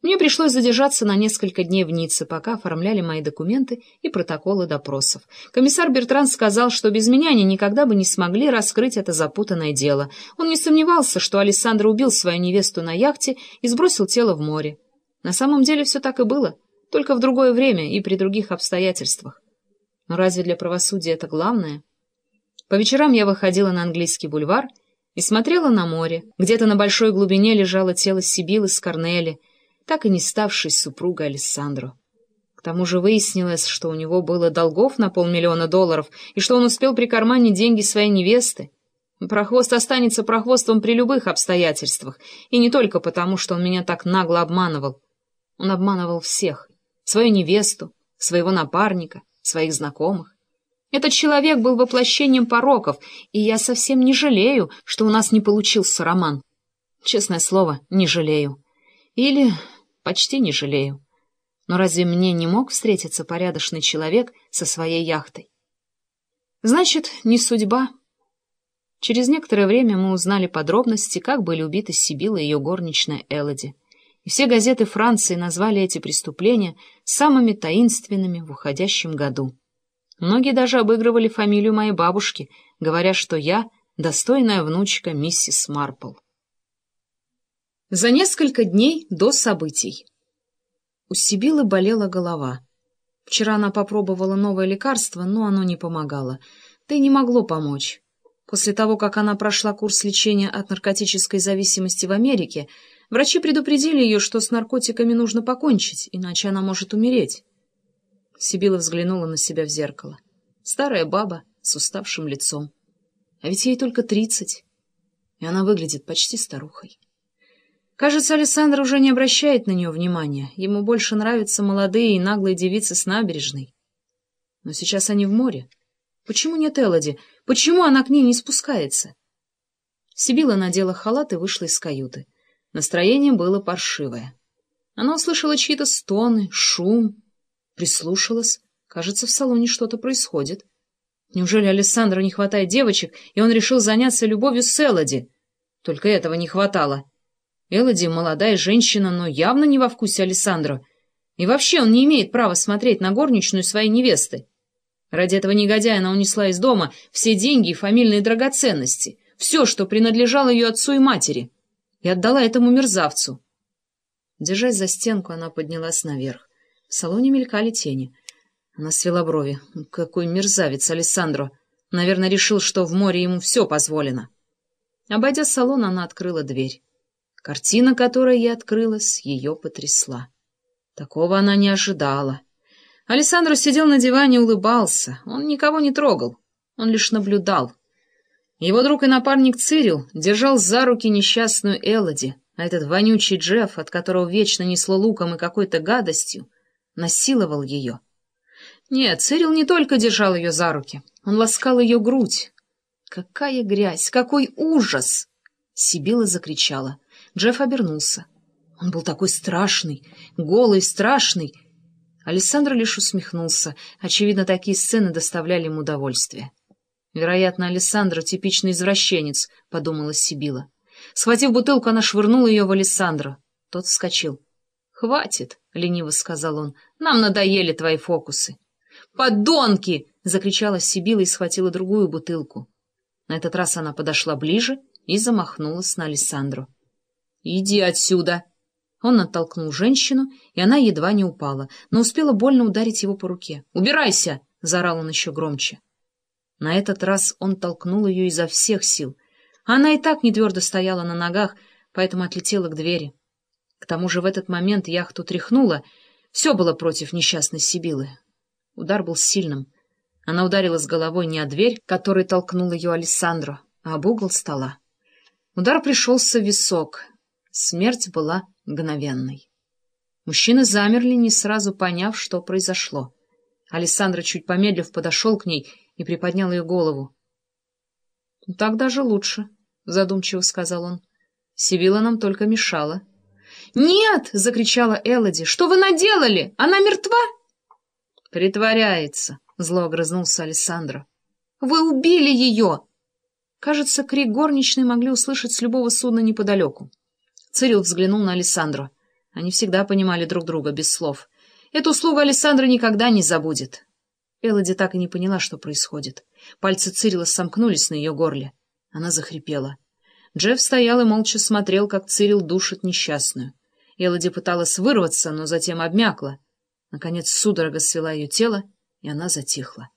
Мне пришлось задержаться на несколько дней в Ницце, пока оформляли мои документы и протоколы допросов. Комиссар Бертран сказал, что без меня они никогда бы не смогли раскрыть это запутанное дело. Он не сомневался, что Александр убил свою невесту на яхте и сбросил тело в море. На самом деле все так и было, только в другое время и при других обстоятельствах. Но разве для правосудия это главное? По вечерам я выходила на английский бульвар и смотрела на море. Где-то на большой глубине лежало тело Сибилы с Корнели, так и не ставшей супругой Алессандро. К тому же выяснилось, что у него было долгов на полмиллиона долларов и что он успел прикарманить деньги своей невесты. Прохвост останется прохвостом при любых обстоятельствах, и не только потому, что он меня так нагло обманывал. Он обманывал всех — свою невесту, своего напарника, своих знакомых. Этот человек был воплощением пороков, и я совсем не жалею, что у нас не получился роман. Честное слово, не жалею. Или почти не жалею. Но разве мне не мог встретиться порядочный человек со своей яхтой? Значит, не судьба. Через некоторое время мы узнали подробности, как были убиты Сибила и ее горничная Элоди. И все газеты Франции назвали эти преступления самыми таинственными в уходящем году. Многие даже обыгрывали фамилию моей бабушки, говоря, что я — достойная внучка миссис Марпл. За несколько дней до событий. У Сибилы болела голова. Вчера она попробовала новое лекарство, но оно не помогало. Да и не могло помочь. После того, как она прошла курс лечения от наркотической зависимости в Америке, врачи предупредили ее, что с наркотиками нужно покончить, иначе она может умереть. Сибила взглянула на себя в зеркало. Старая баба с уставшим лицом. А ведь ей только тридцать, и она выглядит почти старухой. Кажется, Александр уже не обращает на нее внимания. Ему больше нравятся молодые и наглые девицы с набережной. Но сейчас они в море. Почему нет Элоди? Почему она к ней не спускается? Сибила надела халат и вышла из каюты. Настроение было паршивое. Она услышала чьи-то стоны, шум, прислушалась. Кажется, в салоне что-то происходит. Неужели Александру не хватает девочек, и он решил заняться любовью с Элоди? Только этого не хватало. Элоди молодая женщина, но явно не во вкусе Александра. И вообще он не имеет права смотреть на горничную своей невесты. Ради этого негодяя она унесла из дома все деньги и фамильные драгоценности, все, что принадлежало ее отцу и матери, и отдала этому мерзавцу. Держась за стенку, она поднялась наверх. В салоне мелькали тени. Она свела брови. Какой мерзавец Алессандро! Наверное, решил, что в море ему все позволено. Обойдя салон, она открыла дверь. Картина, которая ей открылась, ее потрясла. Такого она не ожидала. Александр сидел на диване и улыбался. Он никого не трогал, он лишь наблюдал. Его друг и напарник Цирил держал за руки несчастную Элоди, а этот вонючий Джефф, от которого вечно несло луком и какой-то гадостью, насиловал ее. Нет, Цирил не только держал ее за руки, он ласкал ее грудь. Какая грязь, какой ужас! Сибила закричала — Джефф обернулся. Он был такой страшный, голый, страшный. Александр лишь усмехнулся. Очевидно, такие сцены доставляли ему удовольствие. «Вероятно, Александр — типичный извращенец», — подумала Сибила. Схватив бутылку, она швырнула ее в Александра. Тот вскочил. «Хватит», — лениво сказал он, — «нам надоели твои фокусы». «Подонки!» — закричала Сибила и схватила другую бутылку. На этот раз она подошла ближе и замахнулась на Александру. «Иди отсюда!» Он оттолкнул женщину, и она едва не упала, но успела больно ударить его по руке. «Убирайся!» — заорал он еще громче. На этот раз он толкнул ее изо всех сил. Она и так не твердо стояла на ногах, поэтому отлетела к двери. К тому же в этот момент яхту тряхнула. Все было против несчастной Сибилы. Удар был сильным. Она ударила с головой не о дверь, которой толкнул ее Алессандро, а об угол стола. Удар пришелся в висок, Смерть была мгновенной. Мужчины замерли, не сразу поняв, что произошло. Александра, чуть помедлив, подошел к ней и приподнял ее голову. — Так даже лучше, — задумчиво сказал он. — Сивила нам только мешала. — Нет! — закричала Элоди. — Что вы наделали? Она мертва? — Притворяется, — зло огрызнулся Александра. — Вы убили ее! Кажется, крик горничной могли услышать с любого судна неподалеку. Цирил взглянул на Александру. Они всегда понимали друг друга без слов. Эту услугу Александра никогда не забудет. Элоди так и не поняла, что происходит. Пальцы Цирила сомкнулись на ее горле. Она захрипела. Джефф стоял и молча смотрел, как Цирил душит несчастную. Элоди пыталась вырваться, но затем обмякла. Наконец судорога свела ее тело, и она затихла.